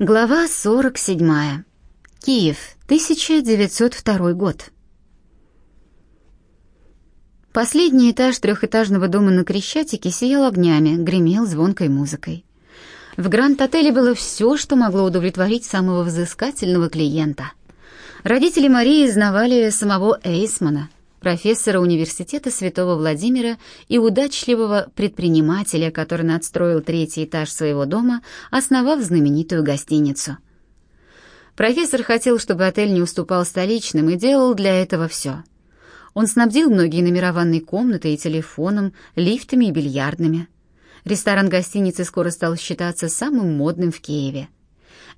Глава 47. Киев, 1902 год. Последний этаж трехэтажного дома на Крещатике сиял огнями, гремел звонкой музыкой. В Гранд-отеле было все, что могло удовлетворить самого взыскательного клиента. Родители Марии знавали самого Эйсмана, профессора университета Святого Владимира и удачливого предпринимателя, который надстроил третий этаж своего дома, основав знаменитую гостиницу. Профессор хотел, чтобы отель не уступал столичным, и делал для этого все. Он снабдил многие номера ванной комнатой и телефоном, лифтами и бильярдными. Ресторан гостиницы скоро стал считаться самым модным в Киеве.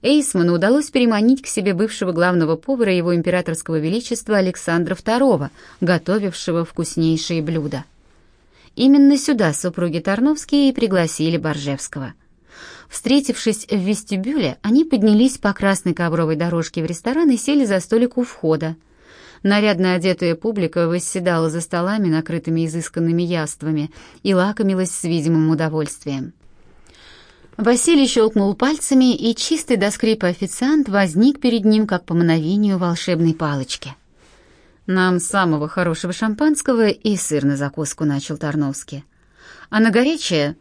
Эйсману удалось переманить к себе бывшего главного повара его императорского величества Александра II, готовившего вкуснейшие блюда. Именно сюда супруги Тарновские и пригласили Боржевского. Встретившись в вестибюле, они поднялись по красной ковровой дорожке в ресторан и сели за столик у входа. Нарядно одетая публика восседала за столами, накрытыми изысканными яствами, и лакомилась с видимым удовольствием. Василий щелкнул пальцами, и чистый до скрипа официант возник перед ним, как по мановению волшебной палочки. «Нам самого хорошего шампанского и сыр на закуску», — начал Тарновский. «А на горячее...»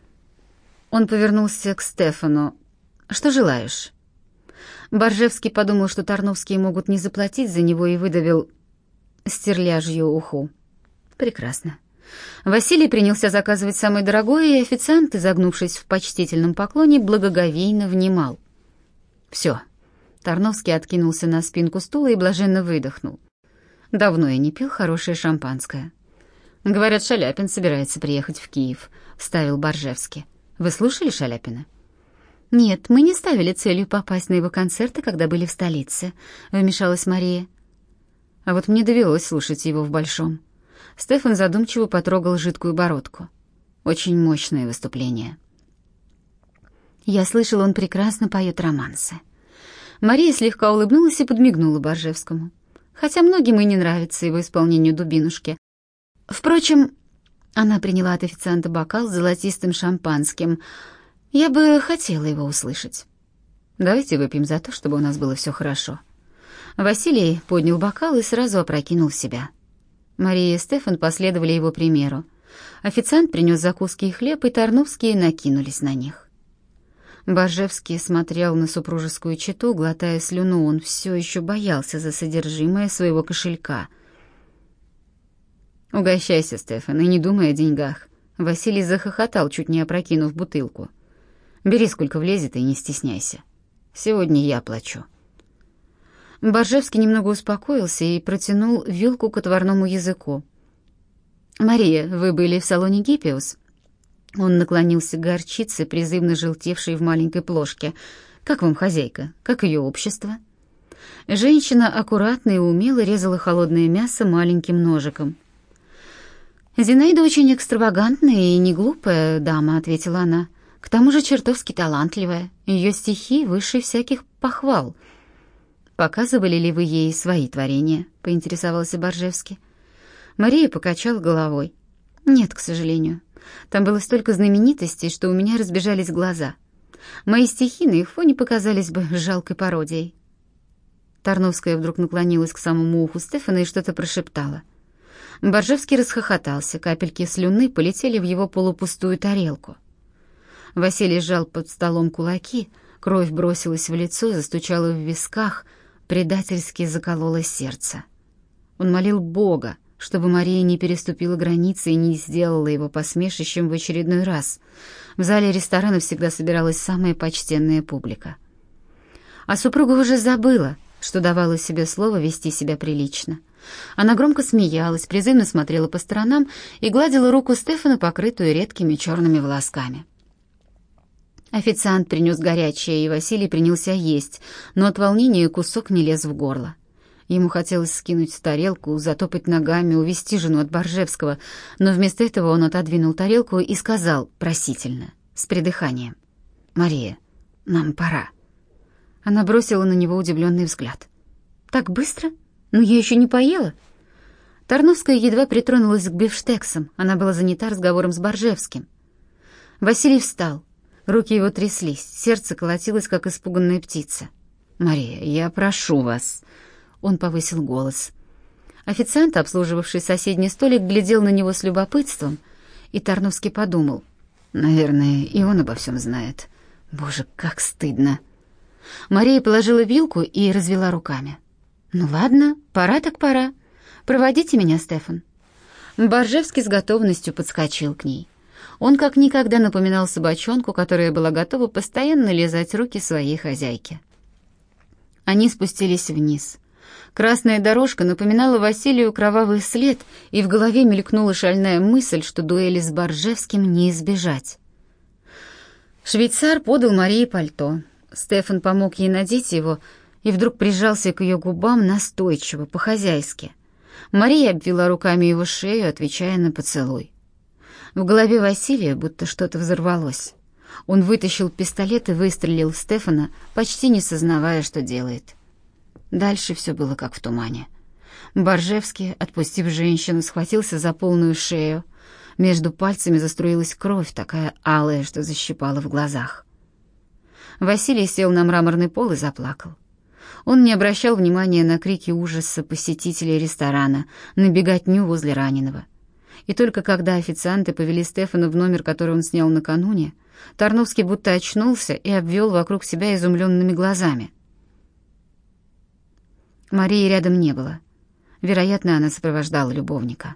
Он повернулся к Стефану. «Что желаешь?» Боржевский подумал, что Тарновские могут не заплатить за него, и выдавил стерляжью уху. «Прекрасно. Василий принялся заказывать самое дорогое, и официант, изогнувшись в почтительном поклоне, благоговейно внимал. «Все». Тарновский откинулся на спинку стула и блаженно выдохнул. «Давно я не пил хорошее шампанское». «Говорят, Шаляпин собирается приехать в Киев», — вставил Боржевский. «Вы слушали Шаляпина?» «Нет, мы не ставили целью попасть на его концерты, когда были в столице», — вмешалась Мария. «А вот мне довелось слушать его в Большом. Стефан задумчиво потрогал жидкую бородку. Очень мощное выступление. Я слышал, он прекрасно поет романсы. Мария слегка улыбнулась и подмигнула Боржевскому. Хотя многим и не нравится его исполнению дубинушки. Впрочем, она приняла от официанта бокал с золотистым шампанским. Я бы хотела его услышать. Давайте выпьем за то, чтобы у нас было все хорошо. Василий поднял бокал и сразу опрокинул в себя. Мария и Стефан последовали его примеру. Официант принес закуски и хлеб, и Тарновские накинулись на них. Бажевский смотрел на супружескую чету, глотая слюну. Он все еще боялся за содержимое своего кошелька. «Угощайся, Стефан, и не думай о деньгах». Василий захохотал, чуть не опрокинув бутылку. «Бери, сколько влезет, и не стесняйся. Сегодня я плачу». Боржевский немного успокоился и протянул вилку к отварному языку. «Мария, вы были в салоне Гиппиус?» Он наклонился к горчице, призывно желтевшей в маленькой плошке. «Как вам хозяйка? Как ее общество?» Женщина аккуратно и умело резала холодное мясо маленьким ножиком. «Зинаида очень экстравагантная и не глупая дама», — ответила она. «К тому же чертовски талантливая. Ее стихи выше всяких похвал». «Показывали ли вы ей свои творения?» — поинтересовался Боржевский. Мария покачала головой. «Нет, к сожалению. Там было столько знаменитостей, что у меня разбежались глаза. Мои стихи на их фоне показались бы жалкой пародией». Тарновская вдруг наклонилась к самому уху Стефана и что-то прошептала. Боржевский расхохотался, капельки слюны полетели в его полупустую тарелку. Василий сжал под столом кулаки, кровь бросилась в лицо, застучала в висках — предательски закололо сердце. Он молил Бога, чтобы Мария не переступила границы и не сделала его посмешищем в очередной раз. В зале ресторана всегда собиралась самая почтенная публика. А супруга уже забыла, что давала себе слово вести себя прилично. Она громко смеялась, призывно смотрела по сторонам и гладила руку Стефана, покрытую редкими черными волосками. Официант принес горячее, и Василий принялся есть, но от волнения кусок не лез в горло. Ему хотелось скинуть тарелку, затопать ногами, увести жену от Боржевского, но вместо этого он отодвинул тарелку и сказал просительно, с придыханием, «Мария, нам пора». Она бросила на него удивленный взгляд. «Так быстро? Но я еще не поела». Тарновская едва притронулась к бифштексам, она была занята разговором с Боржевским. Василий встал, Руки его тряслись, сердце колотилось, как испуганная птица. «Мария, я прошу вас!» Он повысил голос. Официант, обслуживавший соседний столик, глядел на него с любопытством, и Тарновский подумал. «Наверное, и он обо всем знает. Боже, как стыдно!» Мария положила вилку и развела руками. «Ну ладно, пора так пора. Проводите меня, Стефан». Боржевский с готовностью подскочил к ней. Он как никогда напоминал собачонку, которая была готова постоянно лизать руки своей хозяйки. Они спустились вниз. Красная дорожка напоминала Василию кровавый след, и в голове мелькнула шальная мысль, что дуэли с Боржевским не избежать. Швейцар подал Марии пальто. Стефан помог ей надеть его и вдруг прижался к ее губам настойчиво, по-хозяйски. Мария обвела руками его шею, отвечая на поцелуй. В голове Василия будто что-то взорвалось. Он вытащил пистолет и выстрелил в Стефана, почти не сознавая, что делает. Дальше все было как в тумане. Боржевский, отпустив женщину, схватился за полную шею. Между пальцами заструилась кровь, такая алая, что защипала в глазах. Василий сел на мраморный пол и заплакал. Он не обращал внимания на крики ужаса посетителей ресторана, на беготню возле раненого. И только когда официанты повели Стефана в номер, который он снял накануне, Тарновский будто очнулся и обвел вокруг себя изумленными глазами. Марии рядом не было. Вероятно, она сопровождала любовника.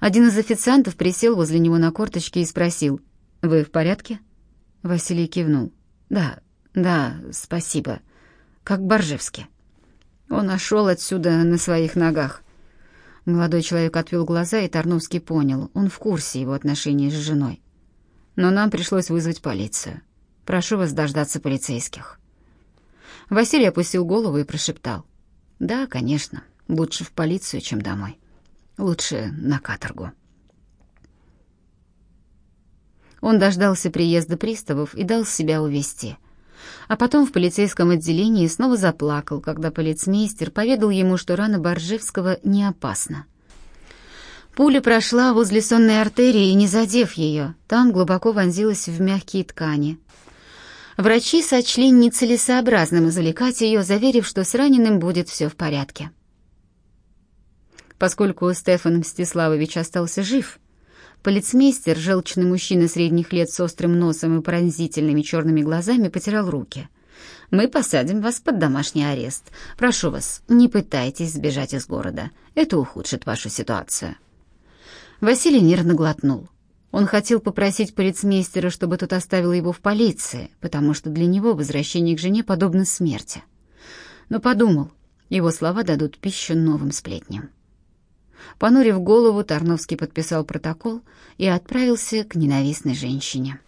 Один из официантов присел возле него на корточки и спросил, «Вы в порядке?» Василий кивнул. «Да, да, спасибо. Как Боржевский». Он ошел отсюда на своих ногах. Молодой человек отвел глаза, и Тарновский понял, он в курсе его отношений с женой. Но нам пришлось вызвать полицию. Прошу вас дождаться полицейских. Василий опустил голову и прошептал. «Да, конечно, лучше в полицию, чем домой. Лучше на каторгу». Он дождался приезда приставов и дал себя увести. А потом в полицейском отделении снова заплакал, когда полицмейстер поведал ему, что рана Боржевского не опасна. Пуля прошла возле сонной артерии, не задев ее, там глубоко вонзилась в мягкие ткани. Врачи сочли нецелесообразным извлекать ее, заверив, что с раненым будет все в порядке. Поскольку Стефан Мстиславович остался жив, Полицмейстер, желчный мужчина средних лет с острым носом и пронзительными черными глазами, потирал руки. «Мы посадим вас под домашний арест. Прошу вас, не пытайтесь сбежать из города. Это ухудшит вашу ситуацию». Василий нервно глотнул. Он хотел попросить полицмейстера, чтобы тот оставил его в полиции, потому что для него возвращение к жене подобно смерти. Но подумал, его слова дадут пищу новым сплетням. Понурив голову, Тарновский подписал протокол и отправился к ненавистной женщине.